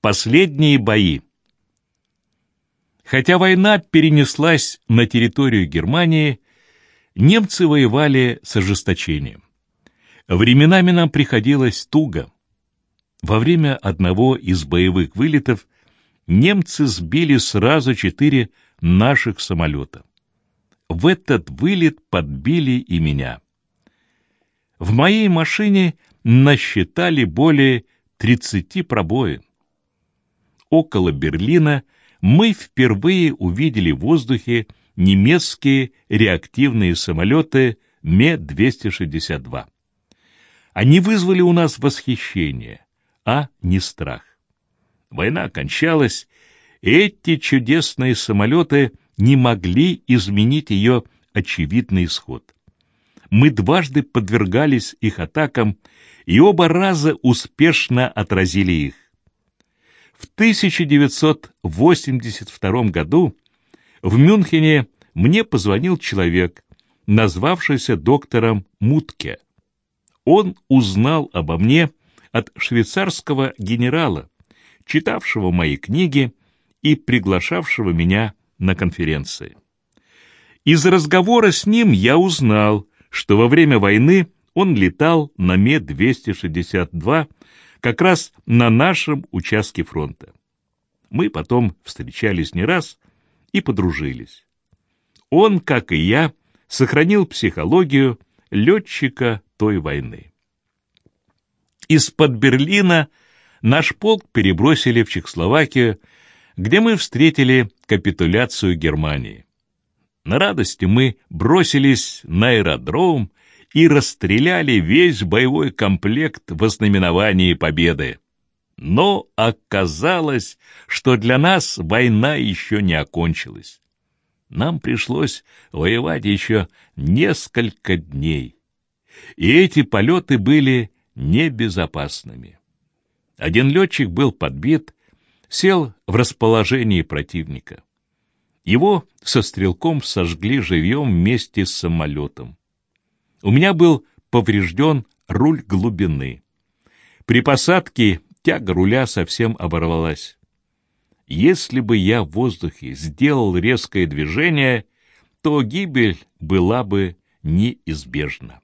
Последние бои. Хотя война перенеслась на территорию Германии, немцы воевали с ожесточением. Временами нам приходилось туго. Во время одного из боевых вылетов немцы сбили сразу четыре наших самолета. В этот вылет подбили и меня. В моей машине насчитали более 30 пробоин. Около Берлина мы впервые увидели в воздухе немецкие реактивные самолеты Ме-262. Они вызвали у нас восхищение, а не страх. Война кончалась, эти чудесные самолеты не могли изменить ее очевидный исход. Мы дважды подвергались их атакам и оба раза успешно отразили их. В 1982 году в Мюнхене мне позвонил человек, назвавшийся доктором Мутке. Он узнал обо мне от швейцарского генерала, читавшего мои книги и приглашавшего меня на конференции. Из разговора с ним я узнал, что во время войны он летал на Ме-262 как раз на нашем участке фронта. Мы потом встречались не раз и подружились. Он, как и я, сохранил психологию летчика той войны. Из-под Берлина наш полк перебросили в Чехословакию, где мы встретили капитуляцию Германии. На радости мы бросились на аэродром и расстреляли весь боевой комплект в ознаменовании победы. Но оказалось, что для нас война еще не окончилась. Нам пришлось воевать еще несколько дней. И эти полеты были небезопасными. Один летчик был подбит, сел в расположении противника. Его со стрелком сожгли живьем вместе с самолетом. У меня был поврежден руль глубины. При посадке тяга руля совсем оборвалась. Если бы я в воздухе сделал резкое движение, то гибель была бы неизбежна.